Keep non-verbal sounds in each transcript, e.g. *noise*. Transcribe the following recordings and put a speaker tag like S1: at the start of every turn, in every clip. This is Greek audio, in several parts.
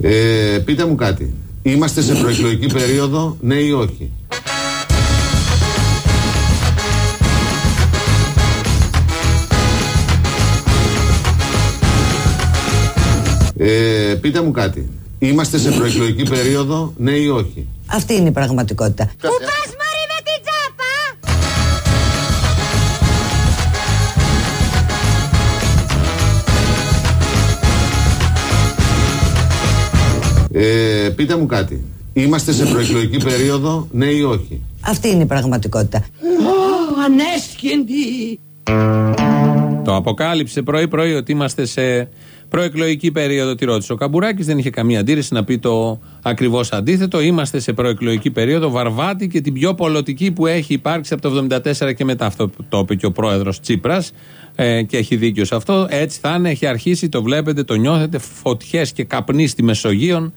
S1: Ε, πείτε μου κάτι. Είμαστε σε προεκλογική περίοδο, ναι ή όχι; Ε, πείτε μου κάτι. Είμαστε σε προεκλογική περίοδο, ναι ή όχι;
S2: Αυτή είναι η πραγματικότητα.
S3: Πού
S1: Ε, πείτε μου κάτι. Είμαστε σε προεκλογική περίοδο, ναι ή όχι;
S2: Αυτή είναι η πραγματικότητα.
S3: Ανέσχυντη
S4: Το αποκάλυψε πρωί-πρωί ότι είμαστε σε προεκλογική περίοδο. Τη ρώτησε ο Καμπουράκης, δεν είχε καμία αντίρρηση να πει το ακριβώς αντίθετο. Είμαστε σε προεκλογική περίοδο. Βαρβάτη και την πιο πολιτική που έχει υπάρξει από το 1974 και μετά. Αυτό που το είπε και ο πρόεδρος Τσίπρας ε, και έχει δίκιο σε αυτό. Έτσι θα είναι, έχει αρχίσει, το βλέπετε, το νιώθετε. Φωτιές και καπνίς στη Μεσογείων,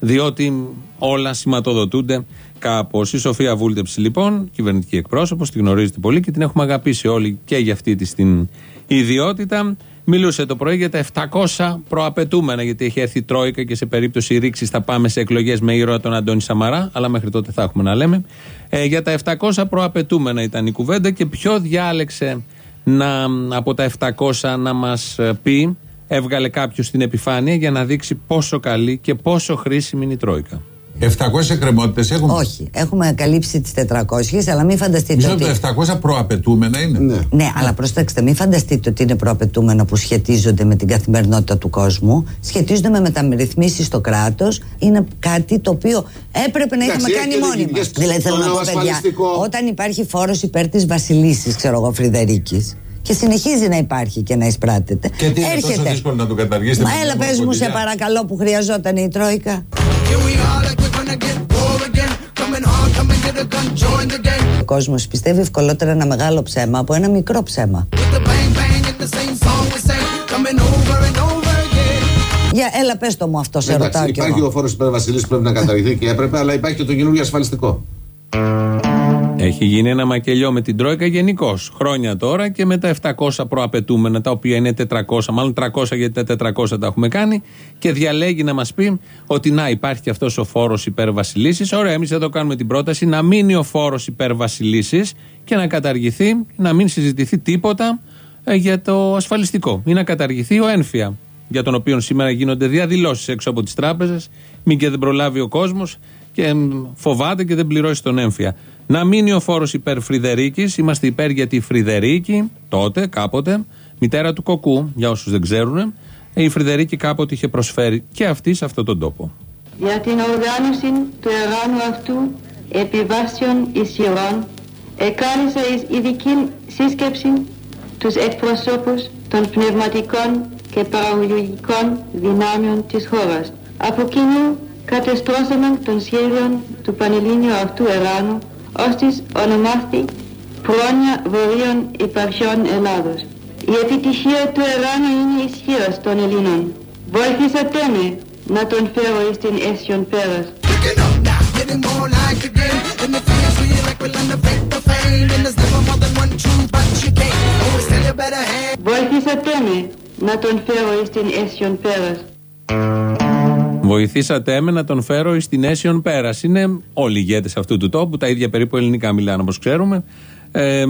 S4: διότι όλα σηματοδοτούνται κάπως. Η Σοφία Βούλτεψη, λοιπόν, κυβερνητική εκπρόσωπος, τη γνωρίζετε πολύ και την έχουμε αγαπήσει όλοι και για αυτή της την ιδιότητα. Μιλούσε το πρωί για τα 700 προαπαιτούμενα, γιατί έχει έρθει η Τρόικα και σε περίπτωση ρήξης θα πάμε σε εκλογές με ήρωα τον Αντώνη Σαμαρά, αλλά μέχρι τότε θα έχουμε να λέμε. Ε, για τα 700 προαπαιτούμενα ήταν η κουβέντα και ποιο διάλεξε να, από τα 700 να μας πει, έβγαλε κάποιος στην επιφάνεια για να δείξει πόσο καλή και πόσο χρήσιμη είναι η Τρόικα.
S5: 700 εκκρεμότητες έχουμε;
S2: Όχι, έχουμε καλύψει τις 400, αλλά μην φανταστείτε
S5: Μισό
S2: ότι.
S5: λεπτό, 700 προαπαιτούμενα είναι;
S1: Ναι.
S2: Ναι, αλλά προσέξτε, μην φανταστείτε ότι είναι προαπαιτούμεενα που σχετίζονται με την καθημερινότητα του κόσμου. Σχετίζονται με μεταρρυθμίσεις στο κράτος. Είναι κάτι το οποίο έπρεπε να
S1: Εντάξει,
S2: είχαμε κάνει
S1: έχετε
S2: μόνοι μας.
S1: δημιουργήσει
S2: Δηλαδή, θέλω
S1: το
S2: να πω, παιδιά,
S1: ασφαλιστικό.
S2: όταν υπάρχει φόρος υπέρ της Βασιλίσης, ξέρω εγώ, Φρυδερίκης, και συνεχίζει να υπάρχει και να εισπράττεται.
S5: Και τι είναι τόσο δύσκολο να το καταργήσετε.
S2: Μα
S5: με
S2: έλα,
S5: μια
S2: πες μου, σε
S5: ποτηλιά.
S2: παρακαλώ, που χρειαζόταν η Τρόικα. Ο κόσμος πιστεύει ευκολότερα ένα μεγάλο ψέμα από ένα μικρό ψέμα. Για έλα, πες το μου αυτό, σε
S1: Εντάξει,
S2: ρωτάω κι
S1: υπάρχει
S2: εγώ.
S1: ο φόρος υπέρ Βασιλή που πρέπει να καταργηθεί και έπρεπε, αλλά υπάρχει και το καινούργιο ασφαλιστικό.
S4: Έχει γίνει ένα μακελιό με την Τρόικα γενικώς. Χρόνια τώρα και με τα 700 προαπαιτούμενα, τα οποία είναι 400, μάλλον 300 γιατί τα 400 τα έχουμε κάνει. Και διαλέγει να μας πει ότι να υπάρχει και αυτός ο φόρος υπερβασιλίσης. Ωραία, εμείς εδώ κάνουμε την πρόταση να μείνει ο φόρος υπερβασιλίσης και να καταργηθεί, να μην συζητηθεί τίποτα ε, για το ασφαλιστικό. Ή να καταργηθεί ο ένφια, για τον οποίο σήμερα γίνονται διαδηλώσεις έξω από τις τράπεζες, μην και δεν προλάβει ο κόσμος και εμ, φοβάται και δεν πληρώσει τον έμφυα. Να μείνει ο φόρος υπέρ Φρυδερίκης. Είμαστε υπέρ γιατί η Φρυδερίκη, τότε, κάποτε, μητέρα του κοκκού, για όσους δεν ξέρουν, η Φρυδερίκη κάποτε είχε προσφέρει και αυτή σε αυτόν τον τόπο.
S6: Για την οργάνωση του εργάνου αυτού επιβάσεων ισχυρών εκάλεσα εις ειδική σύσκεψη τους εκπροσώπους των πνευματικών και παραγωγικών δυνάμεων της χώρας. Από κοινού κατεστρώσαμε των σχέδιων του Πανελλήνιου αυτού εργάνου ώστις ονομάστη Πρόνοια Βορείων Υπαρχιών Ελλάδος. Η επιτυχία του εργάνου είναι ισχυρός των Ελλήνων. Βοηθήσατε με να τον φέρω εις την αίσιον πέρας. Βοηθήσατε με να τον φέρω εις την αίσιον πέρας.
S4: Βοηθήσατε με να τον φέρω στην Aesion Πέρας. Είναι όλοι οι ηγέτες αυτού του τόπου, τα ίδια περίπου ελληνικά μιλάνε όπως ξέρουμε. Ε,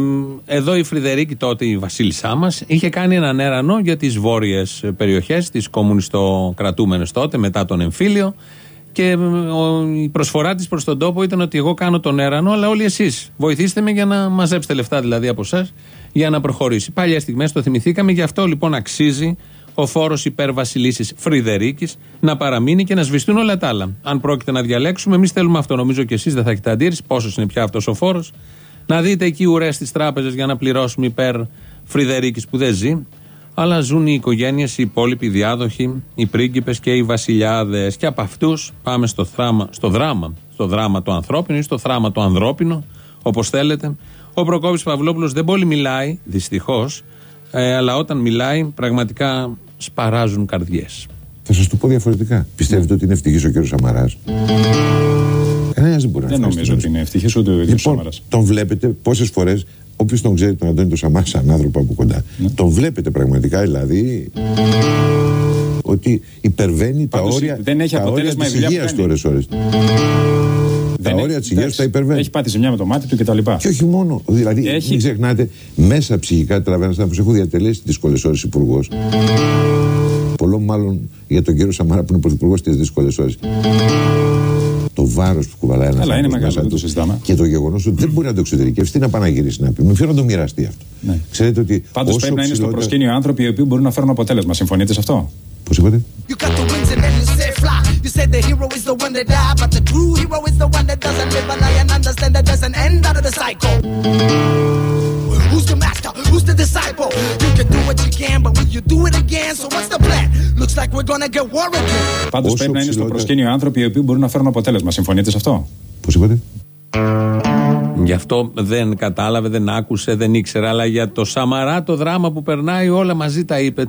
S4: εδώ η Φρυδερίκη, τότε η βασίλισσά μας, είχε κάνει έναν έρανο για τις βόρειες περιοχές, τις κομμουνιστοκρατούμενες τότε, μετά τον εμφύλιο. Και ε, ο- η προσφορά της προς τον τόπο ήταν ότι εγώ κάνω τον έρανο, αλλά όλοι εσείς βοηθήστε με για να μαζέψετε λεφτά δηλαδή από εσάς για να προχωρήσει. Παλιές στιγμές το θυμηθήκαμε, γι' αυτό λοιπόν αξίζει ο φόρος υπέρ Βασιλίσης Φρυδερίκης να παραμείνει και να σβηστούν όλα τα άλλα. Αν πρόκειται να διαλέξουμε, εμείς θέλουμε αυτό. Νομίζω και εσείς δεν θα έχετε αντίρρηση. Πόσος είναι πια αυτός ο φόρος. Να δείτε εκεί ουρές στις τράπεζες για να πληρώσουμε υπέρ Φρυδερίκης που δεν ζει. Αλλά ζουν οι οικογένειες, οι υπόλοιποι οι διάδοχοι, οι πρίγκιπες και οι βασιλιάδες. Και από αυτούς πάμε στο, θράμα, στο δράμα. Στο δράμα το ανθρώπινο ή στο θράμα το ανδρόπινο, όπως θέλετε. Ο Προκόπης Παυλόπουλος δεν πολύ μιλάει, δυστυχώς, ε, αλλά όταν μιλάει πραγματικά σπαράζουν καρδιές.
S7: Θα σας το πω διαφορετικά. Πιστεύετε ότι είναι ευτυχής ο κύριος Σαμαράς; Κανένας δεν μπορεί να
S8: Δεν
S7: φτάσει
S8: νομίζω
S7: στην
S8: ότι είναι ευτυχής ούτε ο ίδιο
S7: Λοιπόν,
S8: Σαμαράς.
S7: τον βλέπετε πόσες φορές, όποιος τον ξέρει τον Αντώνη τον Σαμάρα σαν άνθρωπο από κοντά,
S8: Ναι.
S7: τον βλέπετε πραγματικά δηλαδή. ότι υπερβαίνει τα
S8: Πάντως,
S7: όρια,
S8: δεν έχει
S7: τα όρια
S8: αποτέλεσμα
S7: της
S8: η δουλειά που
S7: υγείας του
S8: κάνει.
S7: ώρες ώρες. Τα
S8: Δεν-
S7: όρια της υγείας τα υπερβαίνει.
S8: Έχει πάθει ζημιά με το μάτι του κτλ.
S7: Και όχι μόνο. Δηλαδή,
S8: Έχει-
S7: μην ξεχνάτε, μέσα ψυχικά τραβάει ένα άνθρωπο. Έχω διατελέσει δύσκολες ώρες υπουργός. Πολλό μάλλον για τον κύριο Σαμάρα που είναι πρωθυπουργός τις δύσκολες ώρες. Το βάρος που κουβαλάει ένας
S8: Καλά, είναι
S7: άνθρωπος
S8: μεγάλο,
S7: μέσα
S8: δεν το
S7: του
S8: συζητάμε.
S7: Και το γεγονός ότι δεν μπορεί να το εξωτερικεύσει, τι να πάει να γυρίσει να πει. Με ποιο να το μοιραστεί αυτό.
S8: Ναι.
S7: Ξέρετε ότι.
S8: Πάντως
S7: όσο
S8: πρέπει να είναι στο
S7: ψηλότερα-
S8: προσκήνιο άνθρωποι οι οποίοι μπορούν να φέρουν αποτέλεσμα. Συμφωνείτε σε αυτό;
S7: Πώς είπατε;
S9: You got the wings and then you say fly. You said the hero is the one that die, but the true hero is the one that doesn't live a lie and understand that there's an end out of the cycle. Who's the master? Who's the disciple? You can do what you can, but will you do it again? So what's the plan? Looks like we're gonna get war again.
S8: Πάντως
S7: Όσο
S8: πρέπει να είναι στο
S7: ψηλότερα-
S8: προσκήνιο άνθρωποι οι οποίοι μπορούν να φέρουν αποτέλεσμα. Συμφωνείτε σε αυτό;
S7: Πώς είπατε;
S4: Γι' αυτό δεν κατάλαβε, δεν άκουσε, δεν ήξερε. Αλλά για το Σαμαρά το δράμα που περνάει όλα μαζί τα είπε.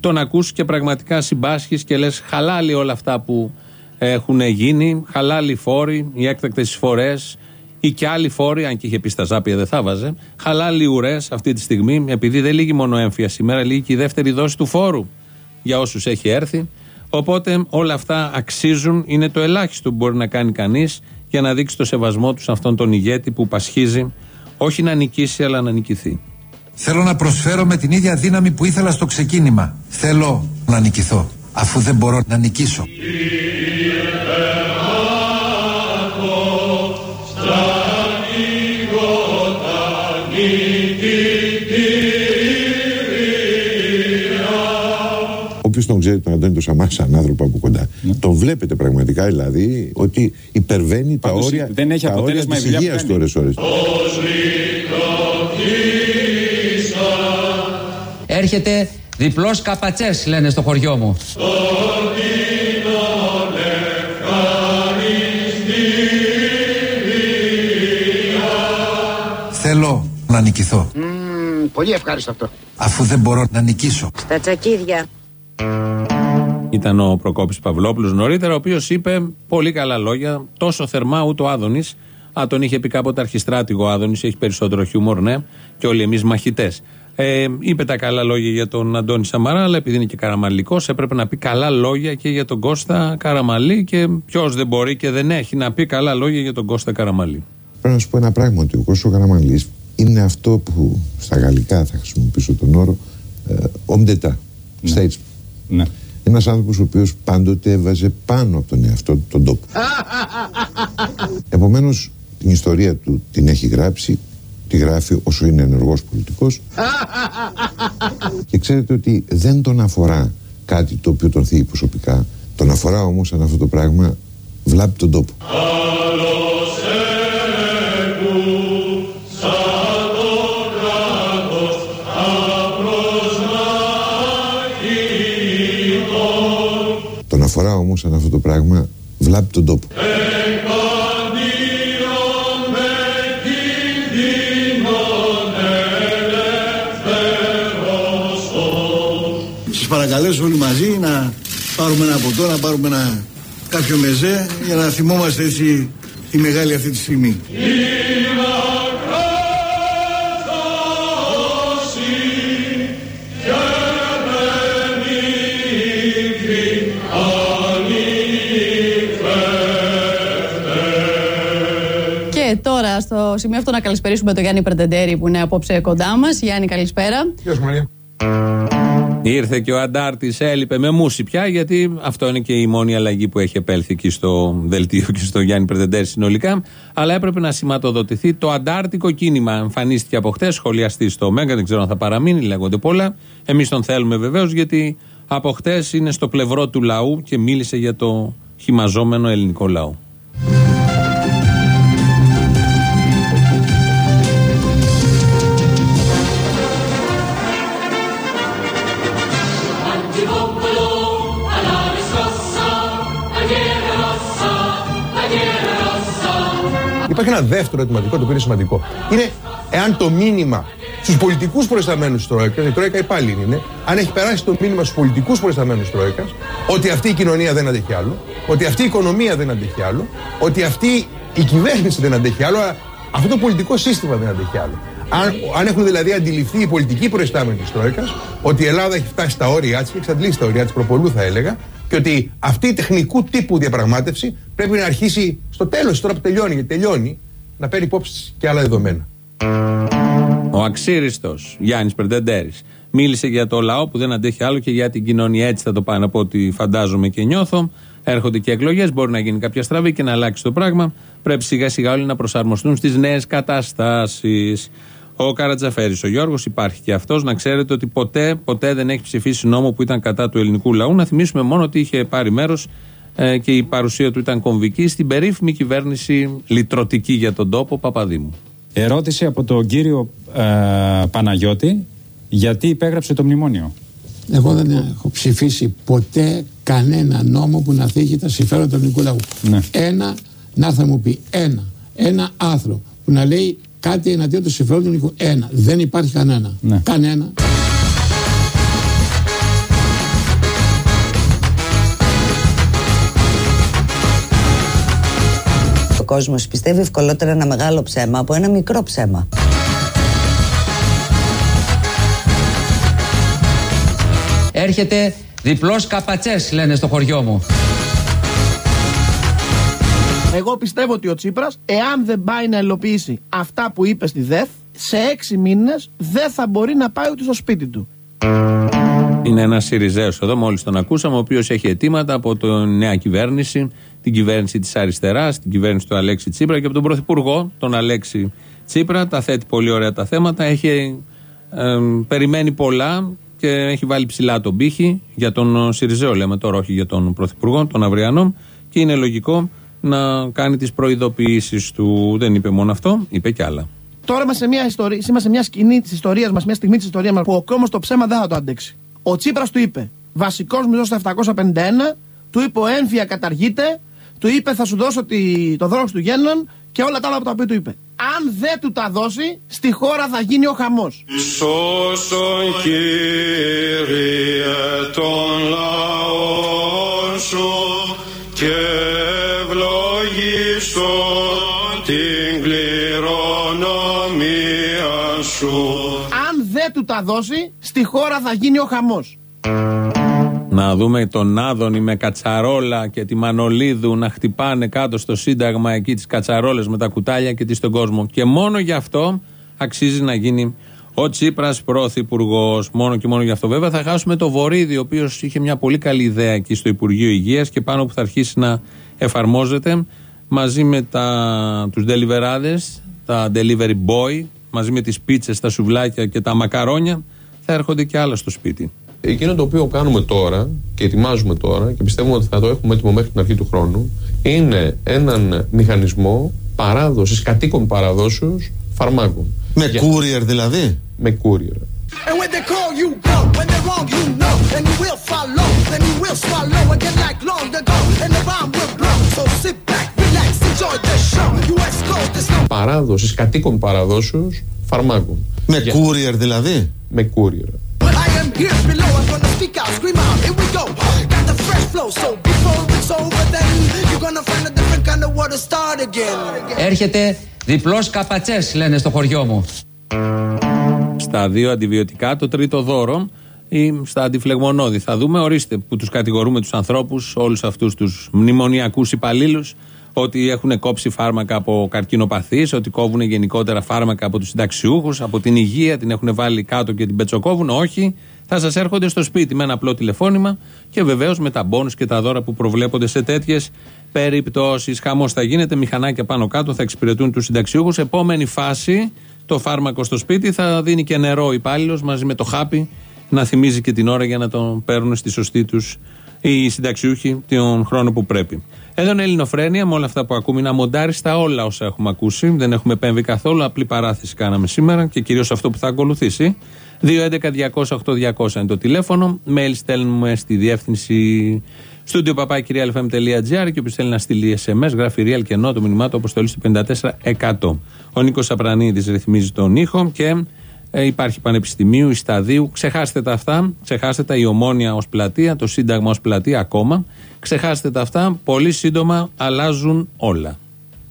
S4: Τον ακούς και πραγματικά συμπάσχεις και λες χαλάλι όλα αυτά που έχουν γίνει. Χαλάλι φόροι, οι έκτακτες εισφορές ή και άλλοι φόροι, αν και είχε πει στα ζάπια δεν θα βάζε. Χαλάλι ουρές αυτή τη στιγμή, επειδή δεν λύγει μόνο έμφυα σήμερα, λύγει και η δεύτερη δόση του φόρου για όσους έχει έρθει. Οπότε όλα αυτά αξίζουν, είναι το ελάχιστο που μπορεί να κάνει κανείς για να δείξει το σεβασμό τους σε αυτόν τον ηγέτη που πασχίζει όχι να νικήσει αλλά να νικηθεί.
S10: Θέλω να προσφέρω με την ίδια δύναμη που ήθελα στο ξεκίνημα. Θέλω να νικηθώ, αφού δεν μπορώ να νικήσω.
S7: Όποιο τον ξέρει τον Αντώνη τον Σαμά σαν άνθρωπο από κοντά,
S8: Ναι.
S7: τον βλέπετε πραγματικά δηλαδή ότι υπερβαίνει τα
S8: Πάντως,
S7: όρια,
S8: δεν έχει
S7: τα όρια
S8: αποτέλεσμα
S7: της
S8: η δουλειά που
S7: υγείας του
S8: κάνει.
S7: ώρες ώρες.
S11: Έρχεται διπλός καπατσές λένε στο χωριό μου.
S10: Θέλω να νικηθώ,
S9: πολύ ευχάριστο αυτό.
S10: αφού δεν μπορώ να νικήσω.
S3: Στα τσακίδια.
S4: Ήταν ο Προκόπης Παυλόπουλος νωρίτερα, ο οποίος είπε πολύ καλά λόγια, τόσο θερμά ούτε ο Άδωνης. Α, τον είχε πει κάποτε αρχιστράτηγο ο Άδωνης, έχει περισσότερο χιούμορ, ναι, και όλοι εμείς μαχητές. Ε, είπε τα καλά λόγια για τον Αντώνη Σαμαρά, αλλά επειδή είναι και καραμαλικός, έπρεπε να πει καλά λόγια και για τον Κώστα Καραμαλή. Και ποιος δεν μπορεί και δεν έχει να πει καλά λόγια για τον Κώστα Καραμαλή.
S7: Πρέπει να σου πω ένα πράγμα ότι ο Κώστος Καραμαλής είναι αυτό που στα γαλλικά θα χρησιμοποιήσω τον όρο ε, homme d'etat, statesman.
S8: Ναι.
S7: Ένας άνθρωπος ο οποίος πάντοτε έβαζε πάνω από τον εαυτό του τον τόπο. *laughs* Επομένως την ιστορία του την έχει γράψει, τη γράφει όσο είναι ενεργός πολιτικός *laughs* και ξέρετε ότι δεν τον αφορά κάτι το οποίο τον θίγει προσωπικά. Τον αφορά όμως αν αυτό το πράγμα βλάπτει τον τόπο. Τον αφορά όμως αν αυτό το πράγμα βλάπτει τον τόπο.
S9: Σας παρακαλέσω όλοι μαζί να πάρουμε ένα ποτό, να πάρουμε ένα κάποιο μεζέ για να θυμόμαστε έτσι τη μεγάλη αυτή τη στιγμή.
S12: Αυτό να καλησπερίσουμε τον Γιάννη Πρεντεντέρη που είναι απόψε κοντά μας. Γιάννη, καλησπέρα.
S4: Ήρθε και ο Αντάρτη, έλειπε με μουσι πια, γιατί αυτό είναι και η μόνη αλλαγή που έχει επέλθει εκεί στο δελτίο και στο Γιάννη Πρεδεντέρη συνολικά. Αλλά έπρεπε να σηματοδοτηθεί το αντάρτικο κίνημα. Εμφανίστηκε από χτες, σχολιαστή στο Μέγκα, δεν ξέρω αν θα παραμείνει, λέγονται πολλά. Εμείς τον θέλουμε βεβαίως, γιατί από χτες είναι στο πλευρό του λαού και μίλησε για το χυμαζόμενο ελληνικό λαό.
S13: Υπάρχει ένα δεύτερο ερωτηματικό το οποίο είναι σημαντικό. Είναι εάν το μήνυμα στους πολιτικούς προϊσταμένους της Τρόικας, η Τρόικα υπάλληλη είναι, αν έχει περάσει το μήνυμα στους πολιτικούς προϊσταμένους της Τρόικας, ότι αυτή η κοινωνία δεν αντέχει άλλο, ότι αυτή η οικονομία δεν αντέχει άλλο, ότι αυτή η κυβέρνηση δεν αντέχει άλλο, αλλά αυτό το πολιτικό σύστημα δεν αντέχει άλλο. Αν, αν έχουν δηλαδή αντιληφθεί οι πολιτικοί προϊστάμενοι της Τρόικας ότι η Ελλάδα έχει φτάσει στα όρια της και εξαντλήσει τα όρια της προπολού, θα έλεγα, και ότι αυτή η τεχνικού τύπου διαπραγμάτευση πρέπει να αρχίσει στο τέλος, τώρα που τελειώνει, γιατί τελειώνει, να παίρνει υπόψη της και άλλα δεδομένα.
S4: Ο αξίριστος Γιάννης Περντεντέρης μίλησε για το λαό που δεν αντέχει άλλο και για την κοινωνία. Έτσι θα το πάνε από ό,τι φαντάζομαι και νιώθω. Έρχονται και εκλογές, μπορεί να γίνει κάποια στραβή και να αλλάξει το πράγμα. Πρέπει σιγά σιγά όλοι να προσαρμοστούν στις νέες καταστάσεις. Ο Καρατζαφέρης, ο Γιώργος, υπάρχει και αυτός. Να ξέρετε ότι ποτέ, ποτέ δεν έχει ψηφίσει νόμο που ήταν κατά του ελληνικού λαού. Να θυμίσουμε μόνο ότι είχε πάρει μέρος ε, και η παρουσία του ήταν κομβική στην περίφημη κυβέρνηση λυτρωτική για τον τόπο Παπαδήμου.
S8: Ερώτηση από τον κύριο ε, Παναγιώτη γιατί υπέγραψε το μνημόνιο;
S14: Εγώ δεν έχω ψηφίσει ποτέ κανένα νόμο που να θίγει τα συμφέροντα του ελληνικού λαού.
S8: Ναι.
S14: Ένα, να έρθει να μου πει ένα, ένα άθρο που να λέει κάτι εναντίον του συμφέροντων του ελληνικού. Ένα. Δεν υπάρχει κανένα.
S8: Ναι.
S14: Κανένα.
S2: Ο κόσμος πιστεύει ευκολότερα ένα μεγάλο ψέμα από ένα μικρό ψέμα.
S11: Έρχεται διπλός καπατσές λένε στο χωριό μου.
S15: Εγώ πιστεύω ότι ο Τσίπρας, εάν δεν πάει να υλοποιήσει αυτά που είπε στη ΔΕΘ, σε έξι μήνες δεν θα μπορεί να πάει ούτε στο σπίτι του.
S4: Είναι ένας Σιριζέος εδώ, μόλις τον ακούσαμε, ο οποίος έχει αιτήματα από τη νέα κυβέρνηση, την κυβέρνηση της αριστεράς, την κυβέρνηση του Αλέξη Τσίπρα και από τον Πρωθυπουργό, τον Αλέξη Τσίπρα. Τα θέτει πολύ ωραία τα θέματα. Έχει ε, περιμένει πολλά και έχει βάλει ψηλά τον πύχη για τον Σιριζέο, λέμε τώρα, όχι για τον Πρωθυπουργό, τον Αυριανό. Και είναι λογικό να κάνει τις προειδοποιήσεις του. Δεν είπε μόνο αυτό, είπε κι άλλα.
S15: Τώρα είμαστε σε μια, ιστορία, είμαστε σε μια σκηνή της ιστορίας μας, μια στιγμή της ιστορίας μας που ο κόσμο το ψέμα δεν θα το αντέξει. Ο Τσίπρας του είπε: Βασικός μισθό στα 751, του είπε ο έμφυα καταργείται, του είπε θα σου δώσω τη, το δρόμο του γέννων και όλα τα άλλα από τα οποία του είπε. Αν δεν του τα δώσει, στη χώρα θα γίνει ο χαμός.
S16: Σώσον Κύριε τον λαό σου και
S15: Αν δεν του τα δώσει, στη χώρα θα γίνει ο χαμός.
S4: Να δούμε τον Άδωνη με κατσαρόλα και τη Μανολίδου να χτυπάνε κάτω στο Σύνταγμα εκεί τις κατσαρόλες με τα κουτάλια και τις στον κόσμο. Και μόνο γι' αυτό αξίζει να γίνει ο Τσίπρας πρωθυπουργός. Μόνο και μόνο γι' αυτό. Βέβαια θα χάσουμε το Βορύδη, ο οποίος είχε μια πολύ καλή ιδέα εκεί στο Υπουργείο Υγείας και πάνω που θα αρχίσει να εφαρμόζεται μαζί με τα, τους deliverades, τα delivery boy, μαζί με τις πίτσες, τα σουβλάκια και τα μακαρόνια, θα έρχονται και άλλα στο σπίτι.
S17: Εκείνο το οποίο κάνουμε τώρα και ετοιμάζουμε τώρα και πιστεύουμε ότι θα το έχουμε έτοιμο μέχρι την αρχή του χρόνου είναι έναν μηχανισμό παράδοσης, κατοίκων παραδόσεως φαρμάκων.
S1: Με courier δηλαδή;
S17: Με courier.
S9: And when they call you go, when they're wrong you know, and you will follow, then you will swallow again like long ago, and the bomb will blow. So sit back, relax, enjoy the show. US Coast is no
S17: Παράδοσης, κατοίκων παραδόσεως φαρμάκων.
S1: Με courier δηλαδή;
S17: Με courier.
S9: I am here below, I'm gonna speak out, scream out, here we go. Got the fresh flow, so before it's over, then you're gonna find a different kind of war to start again.
S11: Έρχεται διπλός καπατσές λένε στο χωριό μου.
S4: Στα δύο αντιβιωτικά, το τρίτο δώρο ή στα αντιφλεγμονώδη. Θα δούμε, ορίστε, που τους κατηγορούμε τους ανθρώπους, όλους αυτούς τους μνημονιακούς υπαλλήλους, ότι έχουν κόψει φάρμακα από καρκινοπαθείς, ότι κόβουν γενικότερα φάρμακα από τους συνταξιούχους, από την υγεία, την έχουν βάλει κάτω και την πετσοκόβουν. Όχι, θα σας έρχονται στο σπίτι με ένα απλό τηλεφώνημα και βεβαίως με τα μπόνους και τα δώρα που προβλέπονται σε τέτοιες περιπτώσεις. Χαμός θα γίνεται, μηχανάκια πάνω κάτω θα εξυπηρετούν τους συνταξιούχους. Επόμενη φάση, το φάρμακο στο σπίτι θα δίνει και νερό υπάλληλος μαζί με το χάπι να θυμίζει και την ώρα για να τον παίρνουν στη σωστή τους οι συνταξιούχοι τον χρόνο που πρέπει. Εδώ είναι Ελληνοφρένια με όλα αυτά που ακούμε. Είναι αμοντάριστα όλα όσα έχουμε ακούσει. Δεν έχουμε επέμβει καθόλου. Απλή παράθεση κάναμε σήμερα και κυρίως αυτό που θα ακολουθήσει. 2.11.208.200 είναι το τηλέφωνο. Mail στέλνουμε στη διεύθυνση στούντιο παπάκυριαλfm.gr και όποιος θέλει να στείλει SMS, γράφει real και ενώ το μηνυμά του αποστολή του 54%. Ο Νίκος Απρανίδη ρυθμίζει τον ήχο και ε, υπάρχει Πανεπιστημίου, Ισταδίου. Ξεχάστε τα αυτά. Ξεχάστε τα η Ομόνια ως πλατεία, το Σύνταγμα ως πλατεία ακόμα. Ξεχάστε τα αυτά. Πολύ σύντομα αλλάζουν όλα.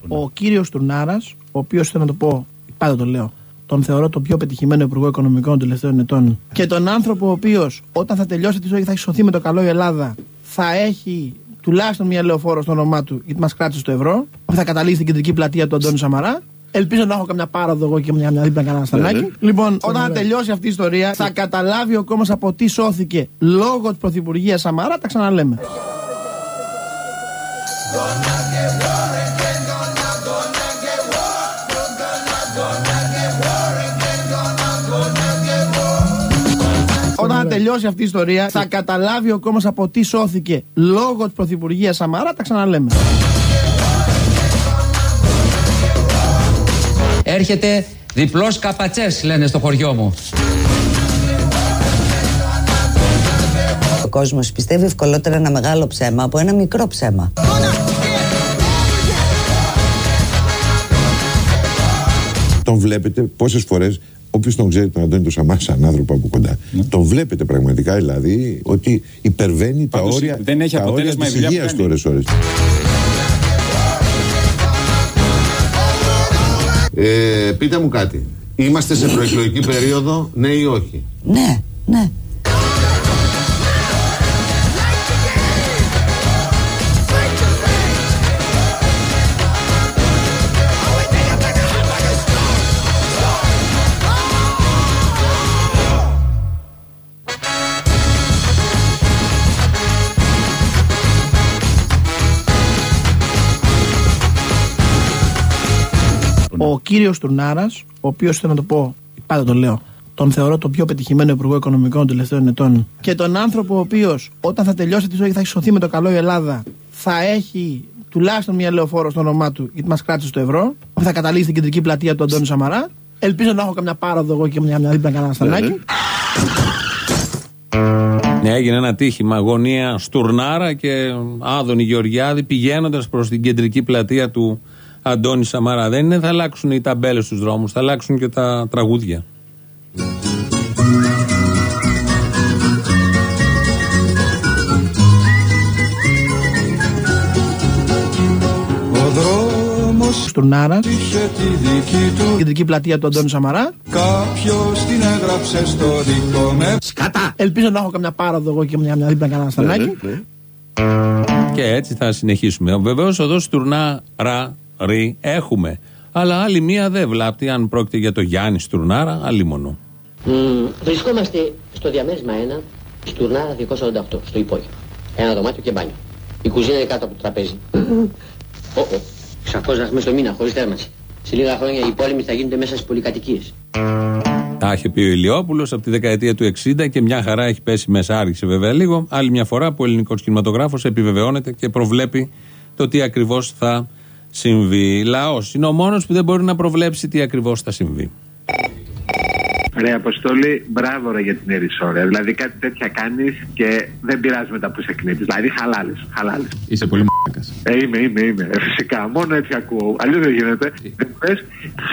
S15: Ο κύριος Τουρνάρα, ο οποίος θέλω να το πω, πάντα το λέω, τον θεωρώ το πιο πετυχημένο Υπουργό Οικονομικών των τελευταίων ετών. Και τον άνθρωπο ο οποίος όταν θα τελειώσει τη ζωή και θα έχει σωθεί με το καλό η Ελλάδα, θα έχει τουλάχιστον μια λεωφόρο στο όνομά του, γιατί μας κράτησε το ευρώ, που θα καταλήξει στην κεντρική πλατεία του Αντώνη Σαμαρά. Ελπίζω να έχω καμιά πάροδο εγώ και μια, μια δίπλα κανένα στανάκι.
S1: Ναι, ναι.
S15: Λοιπόν, όταν θα τελειώσει αυτή η ιστορία, θα καταλάβει ο κόμμα από τι σώθηκε λόγω της πρωθυπουργίας Σαμαρά, τα ξαναλέμε. Όταν θα τελειώσει αυτή η ιστορία, θα καταλάβει ο κόμμα από τι σώθηκε λόγω της πρωθυπουργίας Σαμαρά, τα ξαναλέμε.
S11: Έρχεται διπλός καπατσές λένε στο χωριό μου.
S2: Ο κόσμος πιστεύει ευκολότερα ένα μεγάλο ψέμα από ένα μικρό ψέμα.
S7: Τον βλέπετε πόσες φορές Όποιος τον ξέρει τον Αντώνη τον Σαμάς σαν άνθρωπο από κοντά, τον βλέπετε πραγματικά δηλαδή ότι υπερβαίνει τα
S8: Πάντως,
S7: όρια,
S8: δεν έχει
S7: τα όρια
S8: αποτέλεσμα η
S7: της
S8: δουλειά που
S7: υγείας
S8: κάνει.
S7: του
S1: Ε, πείτε μου κάτι. Είμαστε σε προεκλογική περίοδο, ναι ή όχι;
S2: Ναι, ναι.
S15: Ο κύριος Τουρνάρας, ο οποίος θέλω να το πω, πάντα το λέω, τον θεωρώ το πιο πετυχημένο Υπουργό Οικονομικών των τελευταίων ετών. Και τον άνθρωπο ο οποίος όταν θα τελειώσει τη ζωή και θα έχει σωθεί με το καλό η Ελλάδα, θα έχει τουλάχιστον μια λεωφόρο στο όνομά του, γιατί μας κράτησε το ευρώ, που θα καταλήξει στην κεντρική πλατεία του Αντώνη Σαμαρά. Ελπίζω να έχω καμιά πάροδο εγώ και μια, μια δίπλα κανένα στανάκι.
S4: Ναι, έγινε ένα τύχημα. Γωνία Στουρνάρα και Άδωνη Γεωργιάδη πηγαίνοντας προς την κεντρική πλατεία του Αντώνη Σαμαρά. Δεν είναι, θα αλλάξουν οι ταμπέλες στους δρόμους, θα αλλάξουν και τα τραγούδια.
S15: Ο δρόμος Τουρνάρα,
S18: είχε τη δική του
S15: κεντρική πλατεία του Αντώνη Σαμαρά.
S18: Κάποιος την έγραψε στο δικό με
S15: Σκατά! Ελπίζω να έχω καμιά πάροδο εγώ και μια, μια δίπλα κανένα στανάκι.
S4: Και έτσι θα συνεχίσουμε. Βεβαίως οδό Στουρνάρα ρι έχουμε. Αλλά άλλη μία δεν βλάπτει αν πρόκειται για το Γιάννη Στουρνάρα, άλλη μόνο.
S19: Μμ, βρισκόμαστε στο διαμέρισμα 1, στουρνάρα 248, στο υπόγειο. Ένα δωμάτιο και μπάνιο. Η κουζίνα είναι κάτω από το τραπέζι. Ω, ω, 600 δραχμές το μήνα, χωρίς θέρμανση. Σε λίγα χρόνια οι πόλεμοι θα γίνονται μέσα στις πολυκατοικίες.
S4: Τα είχε πει ο Ηλιόπουλος από τη δεκαετία του 60 και μια χαρά έχει πέσει μέσα. Άργησε βέβαια λίγο. Άλλη μια φορά που ο ελληνικός κινηματογράφος επιβεβαιώνεται και προβλέπει το τι ακριβώς θα συμβεί. Λαός είναι ο μόνος που δεν μπορεί να προβλέψει τι ακριβώς θα συμβεί.
S20: Ρε Αποστόλη, μπράβο ρε για την ερησόρια. Δηλαδή κάτι τέτοια κάνεις και δεν πειράζει μετά που είσαι κνήτη. Δηλαδή χαλάλη. Χαλάλης.
S8: Είσαι πολύ μαλάκα.
S20: Ε, είμαι, είμαι, είμαι. Ε, Φυσικά, μόνο έτσι ακούω. Αλλιώς δεν γίνεται. Πες,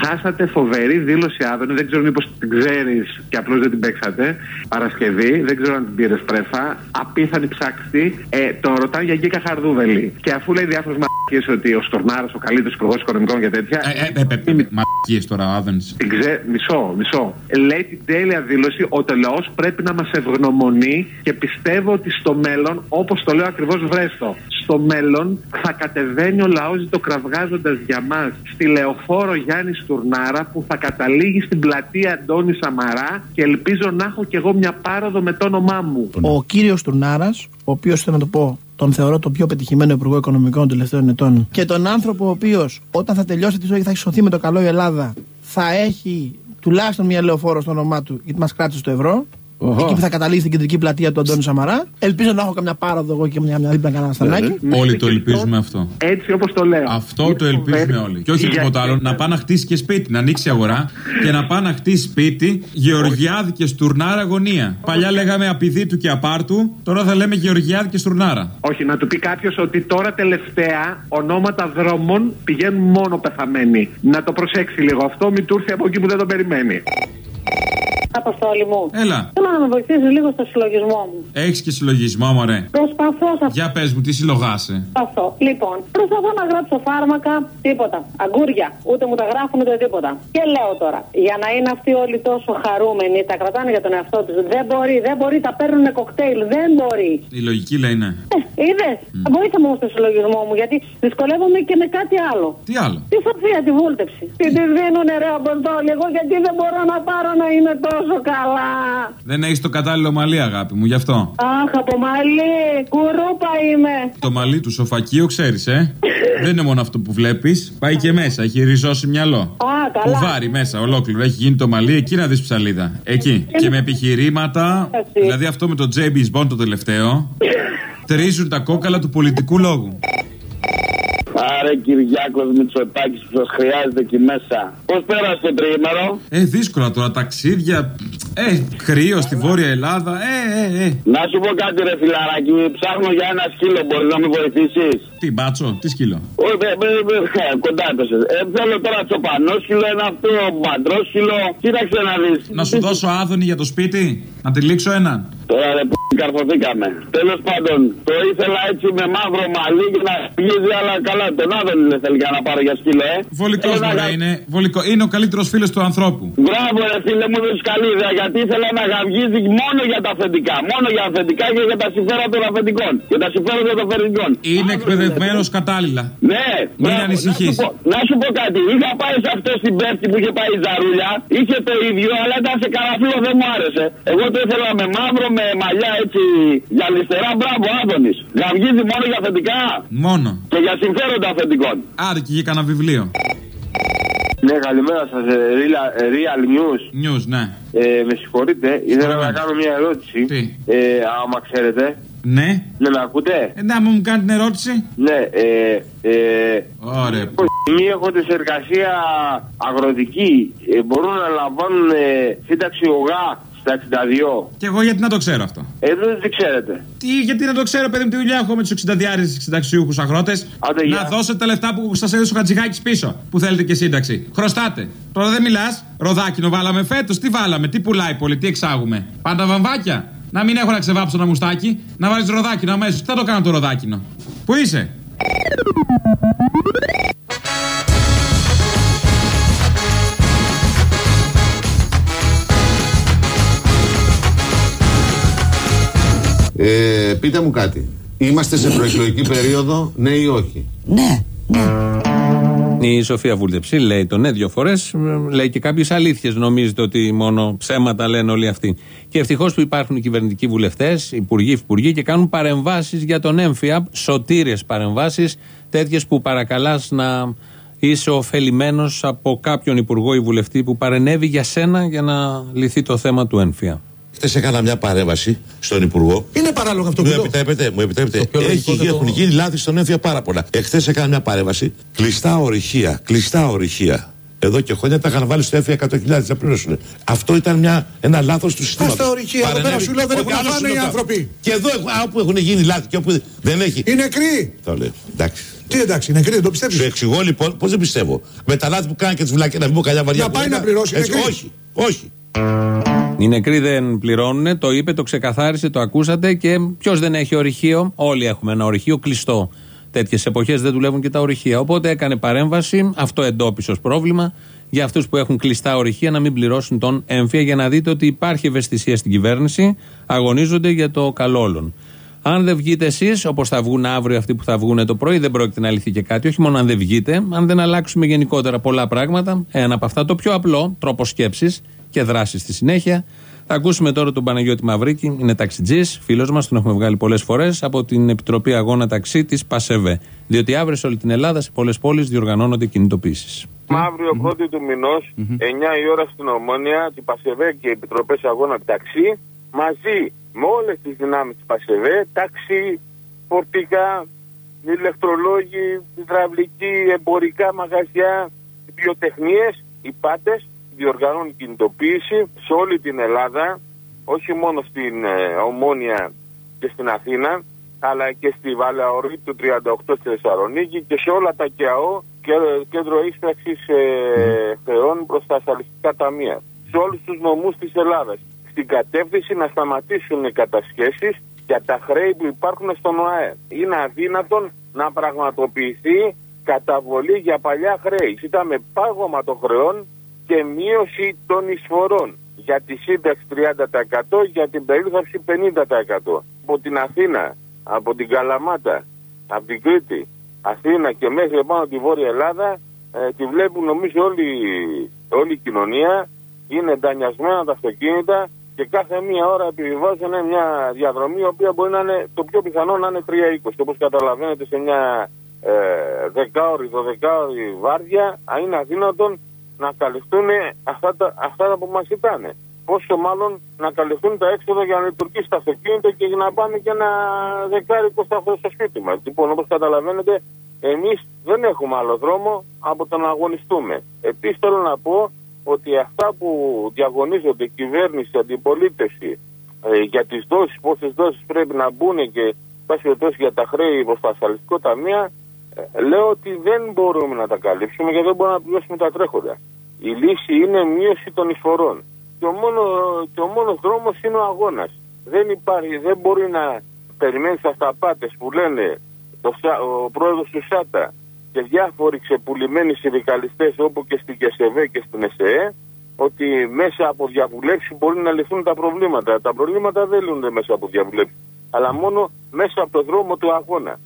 S20: χάσατε φοβερή δήλωση Άδωνη. Δεν ξέρω μήπως την ξέρεις και απλώς δεν την παίξατε. Παρασκευή, δεν ξέρω αν την πήρες πρέφα. Απίθανη ψάξτη. Ε, το ρωτάνε για Γκίκα Χαρδούβελη. Και αφού λέει διάφορε μαλακίε ότι ο Στορνάρας ο καλύτερος υπουργός οικονομικών και τέτοια.
S8: Ε, ε, ε, Μαλακίε τώρα ο Άδωνη.
S20: Την ξέ... Μισό, μισό. Λέει την τέλεια δήλωση ότι ο λαός πρέπει να μας ευγνωμονεί και πιστεύω ότι στο μέλλον, όπως το λέω ακριβώς, βρέστο. Στο μέλλον θα κατεβαίνει ο λαός ζητοκραυγάζοντας για μας στη λεωφόρο Γιάννης Τουρνάρα που θα καταλήγει στην πλατεία Αντώνης Σαμαρά και ελπίζω να έχω κι εγώ μια πάροδο με το όνομά μου.
S15: Ο κύριος Τουρνάρας, ο οποίος θέλω να το πω, τον θεωρώ το πιο πετυχημένο Υπουργό Οικονομικών των τελευταίων ετών. Και τον άνθρωπο ο οποίος όταν θα τελειώσει τη ζωή και θα έχει σωθεί με το καλό η Ελλάδα, θα έχει τουλάχιστον μια λεωφόρο στο όνομά του, γιατί μας κράτησε το ευρώ. Εκεί που θα καταλήξει στην κεντρική πλατεία του Αντώνη Σαμαρά. Ελπίζω να έχω καμιά πάροδο εγώ και μια, μια δίπλα κανένα στανάκι.
S8: Όλοι το ελπίζουμε αυτό.
S20: Έτσι όπως το λέω.
S8: Αυτό το ελπίζουμε όλοι. Και όχι τίποτα άλλο. Να πάει να χτίσει και σπίτι, να ανοίξει αγορά και να πάει να χτίσει σπίτι Γεωργιάδη και Στουρνάρα γωνία. Παλιά λέγαμε Απιδίτου και Απάρτου, τώρα θα λέμε Γεωργιάδη και Στουρνάρα.
S20: Όχι, να του πει κάποιος ότι τώρα τελευταία ονόματα δρόμων πηγαίνουν μόνο πεθαμένοι. Να το προσέξει λίγο αυτό, μην του έρθει από εκεί που δεν το περιμένει.
S21: Αποστόλη μου.
S8: Έλα.
S21: Θέλω να με βοηθήσεις λίγο στο συλλογισμό μου.
S8: Έχεις και συλλογισμό, μωρέ.
S21: Προσπαθώ σε
S8: Για πες μου, τι συλλογάσαι.
S21: αυτό. Λοιπόν, προσπαθώ να γράψω φάρμακα, τίποτα. Αγκούρια. Ούτε μου τα γράφουν ούτε τίποτα. Και λέω τώρα, για να είναι αυτοί όλοι τόσο χαρούμενοι, τα κρατάνε για τον εαυτό τους. Δεν μπορεί, δεν μπορεί, τα παίρνουν κοκτέιλ. Δεν μπορεί.
S8: Η λογική λέει ναι.
S21: Ε, είδες. Βοήθα μου στο συλλογισμό μου, γιατί δυσκολεύομαι και με κάτι άλλο.
S8: Τι άλλο;
S21: Τη Σοφία, τη βούλτεψη. Τι τη δίνουν ρε Αποστόλη, εγώ γιατί δεν μπορώ να πάρω να είμαι τόσο καλά.
S8: Δεν έχεις το κατάλληλο μαλλί, αγάπη μου, γι' αυτό.
S21: Αχ, από μαλλί, κουρούπα είμαι.
S8: Το μαλλί του σοφακίου ξέρεις, ε; *laughs* Δεν είναι μόνο αυτό που βλέπεις. Πάει και μέσα, έχει ριζώσει μυαλό.
S21: Α, καλά.
S8: Κουβάρι μέσα, ολόκληρο. Έχει γίνει το μαλλί, εκεί να δεις ψαλίδα. Εκεί. Και με επιχειρήματα. Δηλαδή αυτό με το James Bond το τελευταίο. *laughs* Τρίζουν τα κόκαλα του πολιτικού λόγου.
S22: Άρε Κυριάκος Μητσοτάκης που σας χρειάζεται εκεί μέσα. Πώς πέρασε το τρίμερο;
S8: Ε, δύσκολα τώρα ταξίδια. Ε, κρύο στη Βόρεια Ελλάδα. Ε, ε, ε.
S22: Να σου πω κάτι, ρε φιλαράκι. Ψάχνω για ένα σκύλο, μπορείς να με βοηθήσεις;
S8: Τι μπάτσο, τι σκύλο;
S22: Όχι, μπε, μπε, μπε, ε, κοντά έπεσε. Ε, θέλω τώρα τσοπανόσκυλο, ένα αυτό μπαντρόσκυλο. Κοίταξε να δεις.
S8: Να σου δώσω άδωνη για το σπίτι, να τυλίξω έναν.
S22: Τώρα ρε που καρφωθήκαμε. Τέλος πάντων, το ήθελα έτσι με μαύρο μαλλί και να πηγαίνει, αλλά καλά. Τον άδων δεν θέλει για να πάρω για σκύλο, ε.
S8: Βολικός
S22: Θέλω να
S8: μωρέ
S22: γα-
S8: είναι. Βολικό. Είναι ο καλύτερος φίλος του ανθρώπου.
S22: Μπράβο, ρε φίλε μου, δεν καλή ιδέα. Γιατί ήθελα να γαυγίζει μόνο για τα αφεντικά. Μόνο για αφεντικά και για τα συμφέροντα των αφεντικών. Για τα συμφέροντα των αφεντικών.
S8: Είναι εκπαιδευμένος κατάλληλα.
S22: Ναι,
S8: Μην
S22: μπράβο.
S8: ανησυχείς.
S22: Να σου, πω, να σου πω κάτι. Είχα πάει σε αυτός στην Πέφτη που είχε πάει η Ζαρούλια. Είχε το ίδιο, αλλά ήταν σε καραφλό, δεν μου άρεσε. Εγώ το ήθελα με μαύρο, με μαλλιά έτσι για αριστερά. Μπράβο, Άδωνης. Γαυγίζει μόνο για αφεντικά
S8: Μόνο.
S22: και για συμφέροντα αφεντικών.
S8: Άρη και για κανένα βιβλίο.
S22: Ναι, καλημέρα σας. Real News.
S8: News, ναι.
S22: Ε, με συγχωρείτε, ήθελα να κάνω μια ερώτηση.
S8: Τι;
S22: Ε, άμα ξέρετε.
S8: Ναι.
S22: Ναι, με ακούτε;
S8: Ε, να μου κάνει την ερώτηση.
S22: Ναι, ε, ε,
S8: Ωραία.
S22: Μη έχοντε εργασία αγροτική ε, μπορούν να λαμβάνουν ε, σύνταξη ΟΓΑ στα 62.
S8: Και εγώ γιατί να το ξέρω αυτό;
S22: Ε, δεν δεν ξέρετε.
S8: Τι, γιατί να το ξέρω, παιδί μου, τι δουλειά έχω με τους 60 διάρρε συνταξιούχους αγρότες.
S22: Άντε,
S8: Να
S22: γεια.
S8: δώσετε τα λεφτά που σας έδωσε ο Χατζηγάκης πίσω, που θέλετε και σύνταξη. Χρωστάτε. Τώρα δεν μιλάς. Ροδάκινο βάλαμε φέτος. Τι βάλαμε, τι πουλάει πολύ, τι εξάγουμε. Πάντα βαμβάκια. Να μην έχω να ξεβάψω ένα μουστάκι, να βάλεις ροδάκινο αμέσως. Τι θα το κάνω το ροδάκινο. Πού είσαι;
S1: Ε, πείτε μου κάτι. Είμαστε σε προεκλογική περίοδο, ναι ή όχι;
S2: Ναι.
S4: Η Σοφία Βούλτεψη λέει το ναι δύο φορές, λέει και κάποιες αλήθειες. Νομίζετε ότι μόνο ψέματα λένε όλοι αυτοί. Και ευτυχώς που υπάρχουν οι κυβερνητικοί βουλευτές, υπουργοί, υπουργοί και κάνουν παρεμβάσεις για τον έμφυα, σωτήριε παρεμβάσεις, τέτοιες που παρακαλάς να είσαι ωφελημένος από κάποιον υπουργό ή βουλευτή που παρενέβη για σένα για να λυθεί το θέμα του έμφυα.
S23: Χθες έκανα μια παρέμβαση στον Υπουργό.
S14: Είναι παράλογο αυτό που
S23: Μου
S14: λέω.
S23: επιτρέπετε, μου επιτρέπετε.
S14: πιο λογικό
S23: Έχει,
S14: και το-
S23: Έχουν γίνει λάθη στον έμφυα πάρα πολλά. Εχθές έκανα μια παρέμβαση. Κλειστά ορυχεία. Κλειστά ορυχεία. Εδώ και χρόνια τα είχαν βάλει στο έμφυα 100.000 να πληρώσουν. Αυτό ήταν μια, ένα λάθος του συστήματος.
S14: στα ορυχεία, εδώ πέρα σου λέω, δεν έχουν να φάνε οι άνθρωποι.
S23: Και εδώ όπου έχουν γίνει λάθη και όπου δεν έχει.
S14: Είναι νεκροί.
S23: Το λέω. Εντάξει.
S14: Τι εντάξει, είναι νεκροί, δεν το πιστεύεις;
S23: Σου εξηγώ λοιπόν πώς δεν πιστεύω. Με τα λάθη που κάνανε και τις βλακές να μην πω καλιά βαριά.
S14: Να πάει
S23: κουβέντα.
S14: να πληρώσει,
S23: Έτσι,
S14: νεκροί.
S23: Όχι, όχι.
S4: Οι νεκροί δεν πληρώνουν, το είπε, το ξεκαθάρισε, το ακούσατε και ποιος δεν έχει ορυχείο. Όλοι έχουμε ένα ορυχείο κλειστό. Τέτοιες εποχές δεν δουλεύουν και τα ορυχεία. Οπότε έκανε παρέμβαση, αυτό εντόπισε ως πρόβλημα, για αυτούς που έχουν κλειστά ορυχεία να μην πληρώσουν τον έμφυα για να δείτε ότι υπάρχει ευαισθησία στην κυβέρνηση. Αγωνίζονται για το καλό όλων. Αν δεν βγείτε εσείς, όπως θα βγουν αύριο αυτοί που θα βγουν το πρωί, δεν πρόκειται να λυθεί και κάτι. Όχι μόνο αν δεν βγείτε, αν δεν αλλάξουμε γενικότερα πολλά πράγματα. Ένα από αυτά, το πιο απλό τρόπο σκέψης και δράση στη συνέχεια. Θα ακούσουμε τώρα τον Παναγιώτη Μαυρίκη, είναι ταξιτζής, φίλος μας, τον έχουμε βγάλει πολλές φορές από την Επιτροπή Αγώνα Ταξί της ΠΑΣΕΒΕ. Διότι αύριο σε όλη την Ελλάδα, σε πολλές πόλεις, διοργανώνονται κινητοποιήσει.
S22: Αύριο πρώτη του μηνός, 9 η ώρα στην Ομόνια, την Πασεβέ και οι επιτροπές αγώνα ταξί, μαζί με όλες τις δυνάμεις της Πασεβέ, ταξί, φορτικά, ηλεκτρολόγοι, υδραυλικοί, εμπορικά μαγαζιά, βιοτεχνίες, οι πάτε διοργανώνουν κινητοποίηση σε όλη την Ελλάδα, όχι μόνο στην ε, Ομόνια και στην Αθήνα, αλλά και στη Βαλαωρή του 38 στη Θεσσαλονίκη και σε όλα τα ΚΑΟ και κέντρο ίστραξης ε, χρεών προς τα ασφαλιστικά ταμεία. σε όλους τους νομούς της Ελλάδας. Στην κατεύθυνση να σταματήσουν οι κατασχέσεις για τα χρέη που υπάρχουν στον ΟΑΕ. Είναι αδύνατον να πραγματοποιηθεί καταβολή για παλιά χρέη. Ήταν πάγωμα των χρεών και μείωση των εισφορών. Για τη σύνταξη 30%, για την περίθαψη 50%. Από την Αθήνα, από την Καλαμάτα, από την Κρήτη, Αθήνα και μέχρι πάνω τη Βόρεια Ελλάδα, ε, τη βλέπουν νομίζω όλη, όλη η κοινωνία. Είναι ντανιασμένα τα αυτοκίνητα και κάθε μία ώρα επιβιβάζουν μια διαδρομή η οποία μπορεί να είναι το πιο πιθανό να είναι 3-20. Όπως καταλαβαίνετε σε μια ε, δεκάωρη, δωδεκάωρη βάρδια, αν είναι αδύνατον να καλυφθούν αυτά τα, αυτά τα που μας ζητάνε. Πόσο μάλλον να καλυφθούν τα έξοδα για να λειτουργήσει το αυτοκίνητο και για να πάμε και ένα δεκάρικο στο στο σπίτι μας. Λοιπόν, όπως καταλαβαίνετε, εμείς δεν έχουμε άλλο δρόμο από το να αγωνιστούμε. Επίσης θέλω να πω ότι αυτά που διαγωνίζονται κυβέρνηση, αντιπολίτευση ε, για τις δόσεις, πόσες δόσεις πρέπει να μπουν και πάση περιπτώσει για τα χρέη προς τα ασφαλιστικό ταμεία, ε, λέω ότι δεν μπορούμε να τα καλύψουμε γιατί δεν μπορούμε να πληρώσουμε τα τρέχοντα. Η λύση είναι μείωση των εισφορών. Και ο, μόνο, και ο μόνος δρόμος είναι ο αγώνας. Δεν υπάρχει, δεν μπορεί να περιμένεις αυταπάτες που λένε το, Σα- ο πρόεδρος του ΣΑΤΑ και διάφοροι ξεπουλημένοι συνδικαλιστές όπου και στην ΚΕΣΕΒΕ και στην ΕΣΕΕ ότι μέσα από διαβουλεύσεις μπορεί να λυθούν τα προβλήματα. Τα προβλήματα δεν λύνονται μέσα από διαβουλεύσεις, αλλά μόνο μέσα από το δρόμο του αγώνα.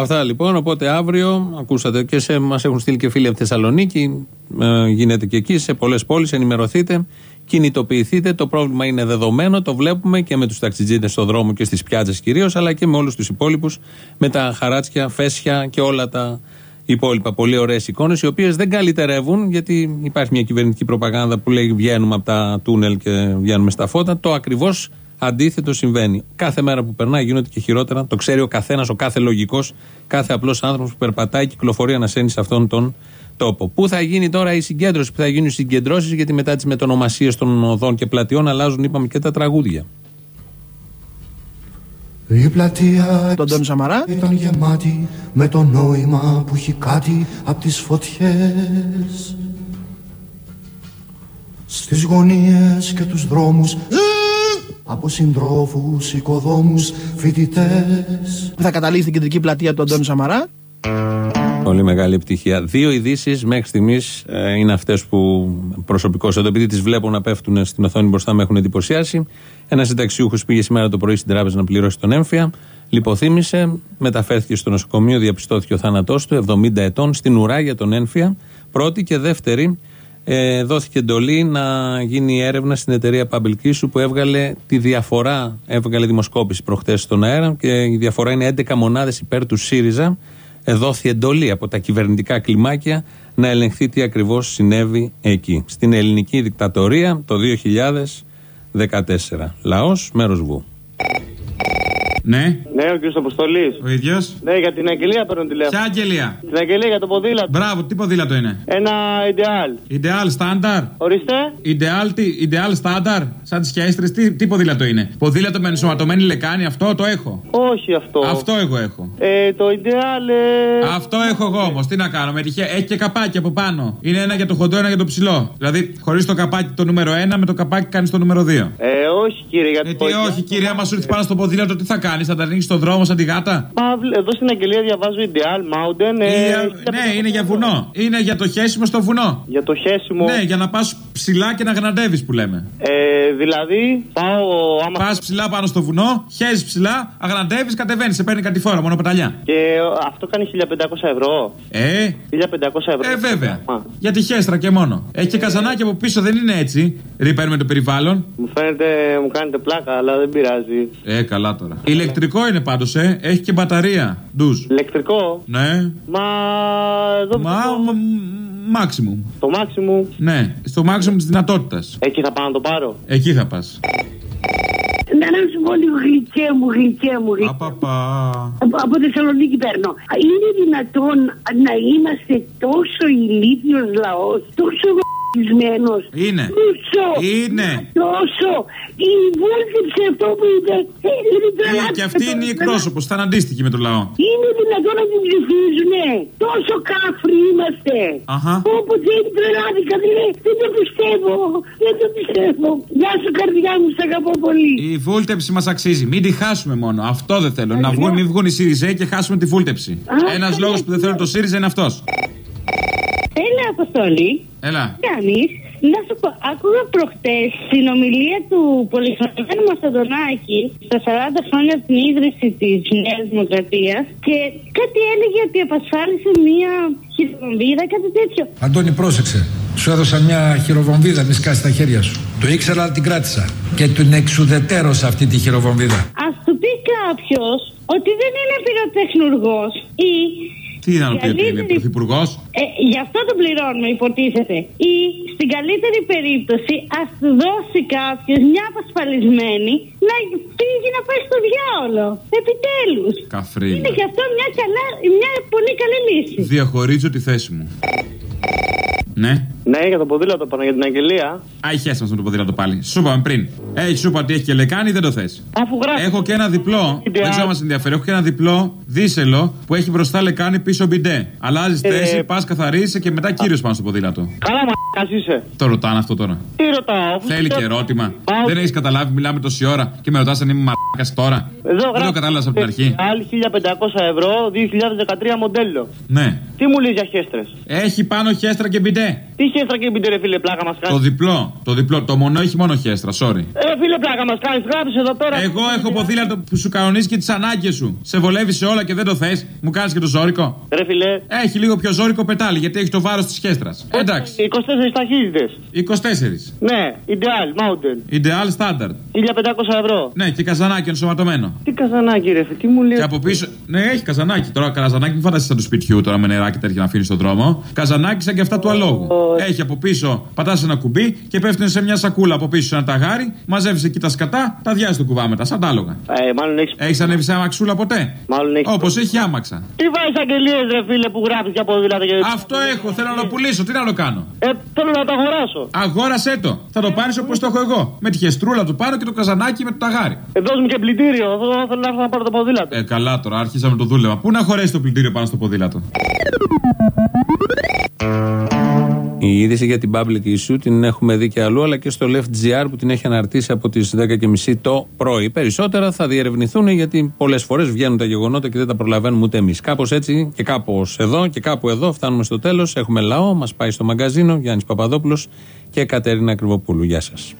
S4: Αυτά λοιπόν. Οπότε αύριο, ακούσατε και σε μας έχουν στείλει και φίλοι από Θεσσαλονίκη. Ε, γίνεται και εκεί, σε πολλές πόλεις. Ενημερωθείτε, κινητοποιηθείτε. Το πρόβλημα είναι δεδομένο. Το βλέπουμε και με τους ταξιτζίδε στον δρόμο και στις πιάτσες κυρίως, αλλά και με όλους τους υπόλοιπους. Με τα χαράτσια, φέσια και όλα τα υπόλοιπα. Πολύ ωραίες εικόνες, οι οποίες δεν καλυτερεύουν, γιατί υπάρχει μια κυβερνητική προπαγάνδα που λέει βγαίνουμε από τα τούνελ και βγαίνουμε στα φώτα. Το ακριβώς αντίθετο συμβαίνει. Κάθε μέρα που περνάει γίνονται και χειρότερα. Το ξέρει ο καθένας, ο κάθε λογικός, κάθε απλός άνθρωπος που περπατάει, κυκλοφορεί ανασένει σε αυτόν τον τόπο. Πού θα γίνει τώρα η συγκέντρωση, πού θα γίνουν οι συγκεντρώσεις, γιατί μετά τις μετονομασίες των οδών και πλατιών αλλάζουν, είπαμε, και τα τραγούδια.
S24: Η πλατεία
S15: Τον Τόνι Σαμαρά.
S24: ήταν γεμάτη με το νόημα που έχει κάτι από τις φωτιές Στις γωνίες και τους δρόμους από συντρόφους, οικοδόμους, φοιτητές
S15: Θα καταλήξει στην κεντρική πλατεία του Αντώνη Σαμαρά.
S4: Πολύ μεγάλη επιτυχία. Δύο ειδήσεις μέχρι στιγμής είναι αυτές που προσωπικώς εδώ, επειδή τις βλέπω να πέφτουν στην οθόνη μπροστά με έχουν εντυπωσιάσει. Ένας συνταξιούχος πήγε σήμερα το πρωί στην τράπεζα να πληρώσει τον έμφυα. Λιποθύμησε, μεταφέρθηκε στο νοσοκομείο, διαπιστώθηκε ο θάνατός του, 70 ετών, στην ουρά για τον έμφυα. Πρώτη και δεύτερη, ε, δόθηκε εντολή να γίνει έρευνα στην εταιρεία Παμπελκίσου που έβγαλε τη διαφορά, έβγαλε δημοσκόπηση προχθές στον αέρα και η διαφορά είναι 11 μονάδες υπέρ του ΣΥΡΙΖΑ. Εδόθη εντολή από τα κυβερνητικά κλιμάκια να ελεγχθεί τι ακριβώς συνέβη εκεί. Στην ελληνική δικτατορία το 2014. Λαός, μέρος βου.
S8: Ναι.
S25: Ναι, ο κ. Αποστολής.
S8: Ο ίδιος.
S25: Ναι, για την αγγελία παίρνω τηλέφωνο.
S8: Ποια αγγελία;
S25: Την αγγελία για το ποδήλατο.
S8: Μπράβο, τι ποδήλατο είναι;
S25: Ένα ιντεάλ.
S8: Ιντεάλ στάνταρ.
S25: Ορίστε.
S8: Ιντεάλ, τι, ιντεάλ στάνταρ. Σαν τις χέστρε, τι, τι ποδήλατο είναι; Ποδήλατο με ενσωματωμένη λεκάνη, αυτό το έχω;
S25: Όχι αυτό.
S8: Αυτό εγώ έχω.
S25: Ε, το ιντεάλ. Ε...
S8: Αυτό έχω εγώ όμως. Τι να κάνω, με τυχαία. Έχει και καπάκι από πάνω. Είναι ένα για το χοντρό, ένα για το ψηλό. Δηλαδή, χωρίς το καπάκι το νούμερο 1, με το καπάκι κάνεις το νούμερο 2.
S25: Ε, όχι κύριε, γιατί.
S8: Ε, τι όχι, κύριε, άμα σου έρθει πάνω στο ποδήλατο, τι θα κάνεις, θα τα ανοίξει στον δρόμο σαν τη γάτα;
S25: Μα, βλ- εδώ στην αγγελία διαβάζω ιντεάλ, mountain. Ε,
S8: Ε, ναι, είναι για βουνό. Είναι για το χέσιμο στο βουνό.
S25: Για το χέσιμο.
S8: Ναι, για να πας ψηλά και να γραντεύεις που λέμε.
S25: Ε, δηλαδή, πάω άμα.
S8: Πας ψηλά πάνω στο βουνό, χέζεις ψηλά, αγραντεύεις, κατεβαίνεις, σε παίρνει κάτι φόρα, μόνο πεταλιά.
S25: Και ε, αυτό κάνει 1500 ευρώ.
S8: Ε,
S25: 1500 ευρώ.
S8: ε, βέβαια. Για τη χέστρα και μόνο. Έχει και καζανάκι από πίσω, δεν είναι έτσι. Ρίπερ με το περιβάλλον.
S25: Μου φαίνεται, μου κάνετε πλάκα, αλλά δεν πειράζει.
S8: Ε, καλά τώρα. Ηλεκτρικό είναι πάντως, ε. Έχει και μπαταρία. Ντουζ.
S25: Ηλεκτρικό;
S8: Ναι.
S25: Μα. Εδώ
S8: Μα. Μάξιμουμ.
S25: Το maximum.
S8: Ναι, στο maximum της δυνατότητας.
S25: Εκεί θα πάω να το πάρω;
S8: Εκεί θα πας.
S26: Να να σου πω λίγο γλυκέ μου, γλυκέ μου. γλυκέ.
S8: Απαπα.
S26: Από, από Θεσσαλονίκη παίρνω. Είναι δυνατόν να είμαστε τόσο ηλίθιος λαός, τόσο
S27: Μένος.
S8: Είναι.
S27: Τόσο.
S8: Είναι.
S27: Τόσο. Η βούλτεψη αυτό που είπε. ε, Είναι
S8: Ε,
S27: τρελά.
S8: και αυτή είναι η εκπρόσωπος, θα είναι αντίστοιχη με το λαό.
S27: Είναι δυνατόν να την ψηφίζουνε. Τόσο κάφροι είμαστε.
S8: Αχα.
S27: Όπως είναι τρελάδικα. Δεν, δεν το πιστεύω. Δεν το πιστεύω. Γεια σου καρδιά μου, σε αγαπώ πολύ.
S8: Η βούλτεψη μας αξίζει. Μην τη χάσουμε μόνο. Αυτό δεν θέλω. Να βγουν, μην βγουν οι ΣΥΡΙΖΑ και χάσουμε τη βούλτεψη. Ένας λόγος που δεν θέλω το ΣΥΡΙΖΑ είναι αυτός.
S25: Έλα, Αποστολή.
S8: Έλα.
S25: Κάνεις; Να σου πω, άκουγα προχτές την ομιλία του πολυχρονημένου Μαστοντονάκη στα 40 χρόνια από την ίδρυση της Νέας Δημοκρατίας και κάτι έλεγε ότι απασφάλισε μία χειροβομβίδα, κάτι τέτοιο.
S16: Αντώνη, πρόσεξε. Σου έδωσα μια χειροβομβίδα, μη σκάσεις τα χέρια σου. Το ήξερα, αλλά την κράτησα. Και την εξουδετέρωσα αυτή τη χειροβομβίδα.
S25: Α του πει κάποιος ότι δεν είναι πυροτεχνουργός ή.
S8: Τι να πει ότι είναι
S25: καλύτερη-
S8: πρωθυπουργός;
S25: Ε, γι' αυτό τον πληρώνουμε, υποτίθεται. Ή στην καλύτερη περίπτωση, ας του δώσει κάποιος μια απασφαλισμένη να φύγει να πάει στο διάολο. Επιτέλους.
S8: Καφρίνα.
S25: Είναι και αυτό μια, καλά, μια πολύ καλή λύση.
S8: Διαχωρίζω τη θέση μου. Ναι.
S28: Ναι, για το ποδήλατο πάνω για την αγγελία.
S8: Α, έχει σχέση με το ποδήλατο πάλι. Σου είπαμε πριν. Έχει σου είπα ότι έχει και λεκάνη, δεν το θες.
S28: Αφού γράφεις.
S8: Έχω και ένα διπλό. Δεν ξέρω αν μας ενδιαφέρει. Έχω και ένα διπλό δίσελο που έχει μπροστά λεκάνη πίσω μπιντέ. Αλλάζεις
S28: Ε,
S8: θέση, πας καθαρίζει και μετά κύριος πάνω στο ποδήλατο.
S28: Καλά, μα είσαι.
S8: Το ρωτάνε αυτό τώρα.
S28: Τι ρωτάω, αφού
S8: Θέλει και ερώτημα. Δεν έχεις καταλάβει, μιλάμε τόση ώρα και με ρωτάς αν είμαι μαλάκας τώρα.
S28: Εδώ
S8: Δεν το κατάλαβα από την αρχή.
S28: Άλλη 1500 ευρώ, 2013 μοντέλο.
S8: Ναι.
S28: Τι μου λέει για χέστρες;
S8: Έχει πάνω χέστρα και μπιντέ.
S28: Τι χέστρα και μπιντε ρε φίλε, πλάκα μας κάνεις.
S8: Το διπλό. Το διπλό. Το μονό έχει μόνο χέστρα, sorry.
S28: Ε, φίλε, πλάκα μας κάνεις. Γράψει εδώ πέρα.
S8: Εγώ έχω ποδήλατο που σου κανονίζει και τις ανάγκες σου. Σε βολεύεις σε όλα και δεν το θες. Μου κάνεις και το ζώρικο.
S28: Ρε φίλε.
S8: Έχει λίγο πιο ζώρικο πετάλι γιατί έχει το βάρος της χέστρας. Εντάξει.
S28: 24 ταχύτητε.
S8: 24.
S28: Ναι, ideal, mountain.
S8: Ideal standard.
S28: 1500 ευρώ.
S8: Ναι, και καζανάκι ενσωματωμένο.
S28: Τι καζανάκι, ρε φίλε, τι μου λέει.
S8: Και από πίσω. Ναι, έχει καζανάκι. Τώρα καζανάκι μην φανταστείς σαν του σπιτιού τώρα με νεράκι τέτοια να αφήνεις στον δρόμο. Καζανάκι σαν και αυτά του αλόγου. Έχει από πίσω, πατάς ένα κουμπί και πέφτουν σε μια σακούλα από πίσω ένα ταγάρι. Μαζεύεις εκεί τα σκατά, τα διάζει το κουβά μετά, σαν τα άλογα.
S28: Ε, μάλλον έχει.
S8: Έχεις ανέβει σε αμαξούλα ποτέ;
S28: Μάλλον έχει.
S8: Όπως έχει άμαξα.
S28: Τι βάζεις αγγελίες, ρε φίλε, που γράφεις για ποδήλατα και.
S8: Αυτό έχω, θέλω να το πουλήσω, τι να το κάνω;
S28: Ε, θέλω να το αγοράσω.
S8: Αγόρασέ το. Θα το πάρεις όπως το έχω εγώ. Με τη χεστρούλα του πάνω και το καζανάκι με το ταγάρι.
S28: Ε, δώσ' μου και πλυντήριο. Θέλω, θέλω να έρθω να πάρω το ποδήλατο.
S8: Ε, καλά τώρα, άρχισαμε το δούλευμα. Πού να χωρέσει το πλυντήριο πάνω στο ποδήλατο;
S4: Η είδηση για την public issue την έχουμε δει και αλλού, αλλά και στο Left.gr που την έχει αναρτήσει από τις 10.30 το πρωί. Περισσότερα θα διερευνηθούν γιατί πολλές φορές βγαίνουν τα γεγονότα και δεν τα προλαβαίνουμε ούτε εμείς. Κάπως έτσι και κάπως εδώ και κάπου εδώ φτάνουμε στο τέλος. Έχουμε λαό, μας πάει στο μαγκαζίνο Γιάννης Παπαδόπουλος και Κατερίνα Κρυβοπούλου. Γεια σας.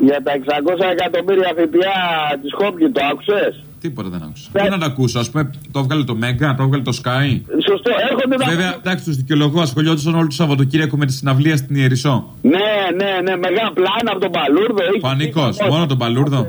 S29: Για τα 600 εκατομμύρια ΦΠΑ της Χόπκι, το άκουσες;
S8: Τίποτα δεν άκουσα. Πού να το ακούσω, ας πούμε, το έβγαλε το Μέγκα, το έβγαλε το Sky.
S29: Σωστό, έρχονται τα.
S8: Βέβαια, εντάξει, τους δικαιολογώ, ασχολιόντουσαν όλο το Σαββατοκύριακο με τη συναυλία στην Ιερισσό.
S29: Ναι, ναι, ναι, μεγάλα πλάνα από τον Παλούρδο. έχει-
S8: Πανικός, μόνο τον Παλούρδο.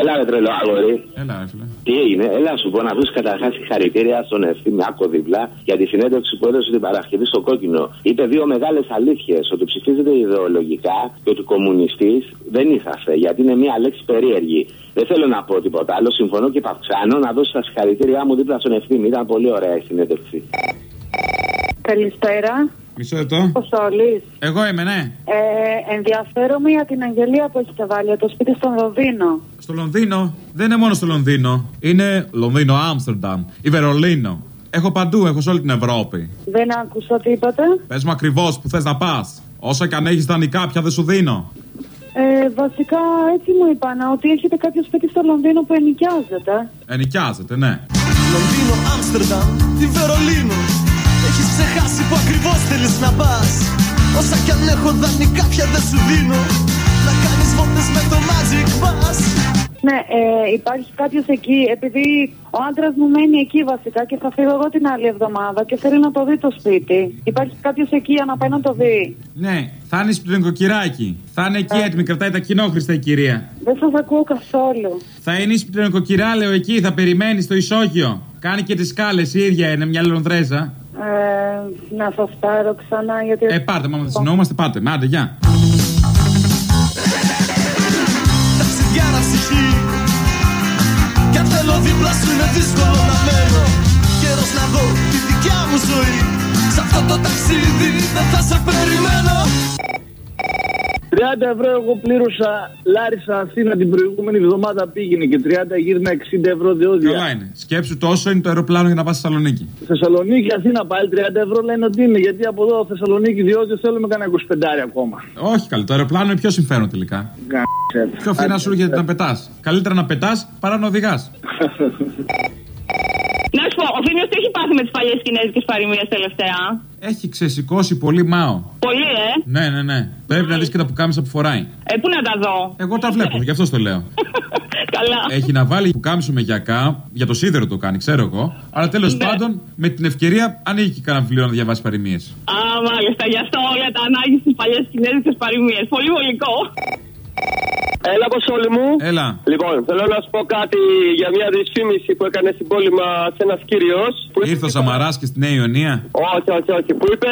S29: Έλα, ρε τρελό αγόρι.
S8: Έλα, ρε φίλε.
S29: Τι έγινε, έλα σου πω να βρεις καταρχάς συγχαρητήρια στον ευθύνη Άκο δίπλα για τη συνέντευξη που έδωσε την Παρασκευή στο κόκκινο. Είπε δύο μεγάλες αλήθειες. Ότι ψηφίζεται ιδεολογικά και ότι κομμουνιστής δεν είσαστε. Γιατί είναι μια λέξη περίεργη. Δεν θέλω να πω τίποτα άλλο. Συμφωνώ και παυξάνω να δώσει τα συγχαρητήριά μου δίπλα στον ευθύνη. Ήταν πολύ ωραία η συνέντευξη.
S21: Καλησπέρα.
S8: Μισό λεπτό.
S21: Αποστολή.
S8: Εγώ είμαι, ναι.
S21: Ε, ενδιαφέρομαι για την αγγελία που έχετε βάλει για το σπίτι στον Λονδίνο.
S8: Στο Λονδίνο; Δεν είναι μόνο στο Λονδίνο. Είναι Λονδίνο, Άμστερνταμ, ή Βερολίνο. Έχω παντού, έχω σε όλη την Ευρώπη.
S21: Δεν άκουσα τι είπατε.
S8: Πες μου ακριβώς που θες να πας. Όσα και αν έχεις δανεικά, πια δεν σου δίνω.
S21: Ε, βασικά έτσι μου είπαν ότι έχετε κάποιο σπίτι στο Λονδίνο που ενοικιάζεται.
S8: Ενοικιάζεται, ναι.
S30: Λονδίνο, Άμστερνταμ ή Βερολίνο. Έχεις ξεχάσει που ακριβώς θέλεις να πας. Όσα κι αν έχω δανεικά πια δεν σου δίνω. Να κάνεις βόλτες με το Magic Bus.
S21: Ναι, ε, υπάρχει κάποιος εκεί, επειδή ο άντρας μου μένει εκεί βασικά και θα φύγω εγώ την άλλη εβδομάδα και θέλει να το δει το σπίτι. Υπάρχει κάποιος εκεί για να πάει να το δει.
S8: Ναι, θα είναι στο νοικοκυράκι. Θα είναι εκεί έτοιμη, κρατάει τα κοινόχρηστα η κυρία.
S21: Δεν σας ακούω καθόλου.
S8: Θα είναι στο νοικοκυρά, λέω εκεί, θα περιμένει στο ισόγειο. Κάνει και τις σκάλες η ίδια, είναι μια Λονδρέζα.
S21: Ε, να σας πάρω ξανά γιατί.
S8: Ε, πάρτε, μα δεν συνεννοούμαστε, πάτε. Με, Άντε, γεια.
S30: Ταξιδιάρα ψυχή. Κι αν θέλω δίπλα σου είναι δύσκολο να μένω. Καιρός να δω τη δικιά μου ζωή. Σ' αυτό το ταξίδι δεν θα σε περιμένω
S31: 30 ευρώ εγώ πλήρωσα Λάρισα Αθήνα την προηγούμενη εβδομάδα πήγαινε και 30 γύρνα 60 ευρώ διόδια.
S8: Καλά είναι. Σκέψου τόσο είναι το αεροπλάνο για να πας στη Θεσσαλονίκη.
S31: Θεσσαλονίκη, Αθήνα πάλι 30 ευρώ λένε ότι είναι. Γιατί από εδώ Θεσσαλονίκη διόδια θέλουμε κανένα 25 ακόμα.
S8: Όχι καλή, το αεροπλάνο είναι πιο συμφέρον τελικά.
S31: Γαμ-
S8: Πιο φθηνά σου έρχεται να πετάς. Καλύτερα να πετάς παρά να οδηγάς. *laughs*
S32: Να σου πω, ο Φίμιο τι έχει πάθει με τις παλιές κινέζικες παροιμίες τελευταία.
S8: Έχει ξεσηκώσει πολύ μάο.
S32: Πολύ, ε;
S8: Ναι, ναι, ναι. Πρέπει να δεις και τα πουκάμισα που φοράει.
S32: Ε, πού να τα δω;
S8: Εγώ τα βλέπω, γι' αυτό το λέω. *laughs*
S32: Καλά.
S8: Έχει να βάλει πουκάμισο με γιακά, για το σίδερο το κάνει, ξέρω εγώ. Αλλά τέλος
S32: Ναι.
S8: πάντων, με την ευκαιρία ανοίγει και κανένα βιβλίο να διαβάσει παροιμίες.
S32: Α, μάλιστα, γι' αυτό όλα τα ανάγκη στις παλιές κινέζικες παροιμίες. Πολύ βολικό.
S33: Έλα, Αποστόλη μου.
S8: Έλα.
S33: Λοιπόν, θέλω να σου πω κάτι για μια δυσφήμιση που έκανε στην πόλη μας ένας κύριος.
S8: Ήρθε ο Σαμαρά και στη Νέα Ιωνία.
S33: Όχι, όχι, όχι. Που είπε,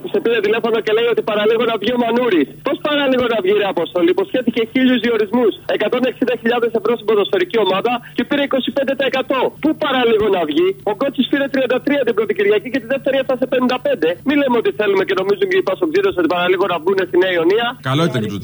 S33: που σε πήρε τηλέφωνο και λέει ότι παραλίγο να βγει ο Μανούρης. Πώς παραλίγο να βγει, ρε Αποστόλη. Υποσχέθηκε χίλιους διορισμούς. 160.000 ευρώ στην ποδοσφαιρική ομάδα και πήρε 25%. Πού παραλίγο να βγει. Ο Κότσι πήρε 33 την πρώτη Κυριακή και τη δεύτερη έφτασε 55. Μην λέμε ότι θέλουμε και νομίζουν και οι Πασοξίδε ότι παραλίγο να βγουν στη Νέα Ιωνία.
S8: Καλό ήταν και το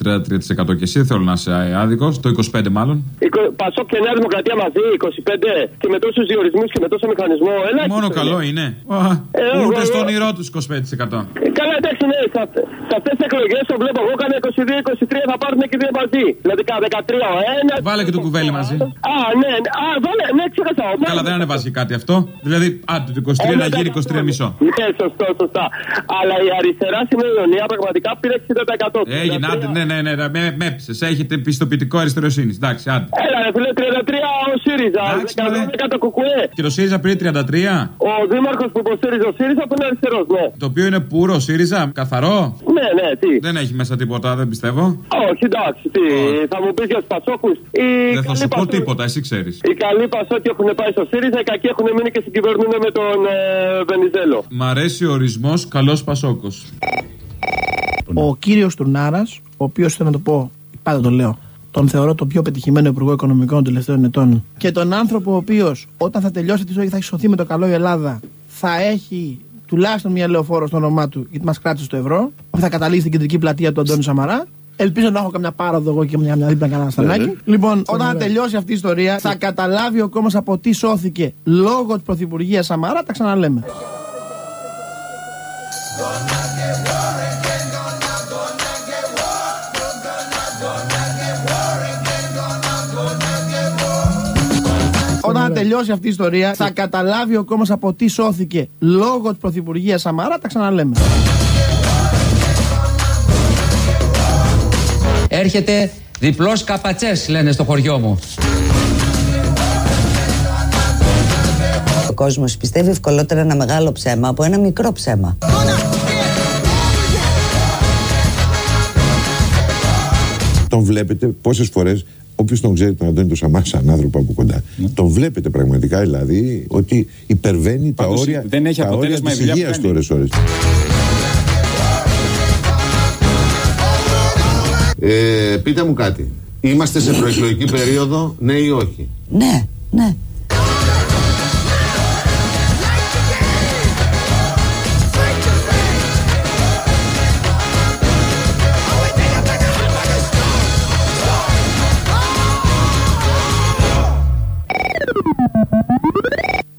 S8: 33% και εσύ δεν θέλω να είσαι άδικος. Το 25% μάλλον.
S33: Εικο- Πασόκ και Νέα Δημοκρατία μαζί, 25 και με τόσους διορισμούς και με τόσο μηχανισμό. Έλα,
S8: Μόνο
S33: εκεί
S8: καλό είναι. Α,
S33: Ε, εγώ-
S8: Ούτε
S33: εγώ-
S8: στον όνειρό τους 25%.
S33: Ε, Καλά, εντάξει, ναι, σε αυτέ- σε αυτές τις εκλογές το βλέπω εγώ. Κάνα 22-23 θα πάρουν και δύο μαζί. Δηλαδή κάνα 13 ο ένας.
S8: Βάλε και το κουβέλι μαζί.
S33: Α, ναι, ναι, α, βάλε, ναι, ξέχασα. ο-
S8: Καλά, δεν ανεβάζει και κάτι αυτό. Δηλαδή, άντε το 23 να γίνει 23 μισό.
S33: Ναι, σωστό, σωστά. Αλλά η αριστερά στην Ιωνία πραγματικά πήρε 60%.
S8: Έγινε, άντε, ναι, ναι, ναι, ναι, με, με έπεισε. Έχετε πιστοποιητικό αριστεροσύνης. Εντάξει, άντε.
S33: Έλα, ρε φίλε, 33 ο ΣΥΡΙΖΑ. 110 το κουκουέ.
S8: Και το ΣΥΡΙΖΑ πήρε 33.
S33: Ο δήμαρχος που υποστήριζε ο ΣΥΡΙΖΑ που είναι αριστερός, ναι.
S8: Το οποίο είναι πουρο ΣΥΡΙΖΑ, καθαρό;
S33: Ναι, ναι, τι.
S8: Δεν έχει μέσα τίποτα, δεν πιστεύω.
S33: Όχι, εντάξει, τι. Θα μου πεις για τους Πασόκους.
S8: Δεν θα σου πω τίποτα, εσύ ξέρεις.
S33: Οι καλοί Πασόκοι έχουν πάει στο ΣΥΡΙΖΑ, οι κακοί έχουν μείνει και συγκυβερνούν με τον ε, Βενιζέλο.
S8: Μ' αρέσει ο ορισμός καλός Πασόκος.
S15: Ο κύριος Τουρνάρα, ο οποίος θέλω να το πω, πάντα το λέω, τον θεωρώ τον πιο πετυχημένο υπουργό οικονομικών των τελευταίων ετών. Και τον άνθρωπο ο οποίος όταν θα τελειώσει τη ζωή και θα έχει σωθεί με το καλό η Ελλάδα, θα έχει τουλάχιστον μια λεωφόρο στο όνομά του, γιατί μας κράτησε το ευρώ, που θα καταλήξει στην κεντρική πλατεία του Αντώνη Σαμαρά. Ελπίζω να έχω καμιά πάροδο εγώ και μια, μια δίπλα κανένα στανάκι.
S34: Ναι, ναι.
S15: Λοιπόν, όταν θα τελειώσει αυτή η ιστορία, θα καταλάβει ο κόμμα από τι σώθηκε λόγω της πρωθυπουργίας Σαμαρά, τα ξαναλέμε. Τελειώσει αυτή η ιστορία, θα καταλάβει ο κόμμα από τι σώθηκε λόγω της πρωθυπουργίας Σαμαρά, τα ξαναλέμε.
S35: Έρχεται διπλός καπατσές λένε στο χωριό μου.
S2: Ο κόσμος πιστεύει ευκολότερα ένα μεγάλο ψέμα από ένα μικρό ψέμα.
S23: Τον βλέπετε πόσες φορές, όποιος τον ξέρει τον Αντώνη τον Σαμά, σαν άνθρωπο από κοντά, τον βλέπετε πραγματικά δηλαδή ότι υπερβαίνει τα
S36: Πάντως,
S23: όρια,
S36: δεν έχει
S23: τα όρια
S36: αποτέλεσμα η
S23: της
S36: δουλειά που
S23: υγείας
S36: κάνει.
S23: του ώρες-ώρες.
S1: Ε, πείτε μου κάτι. Είμαστε σε προεκλογική περίοδο, ναι ή όχι;
S2: Ναι, ναι.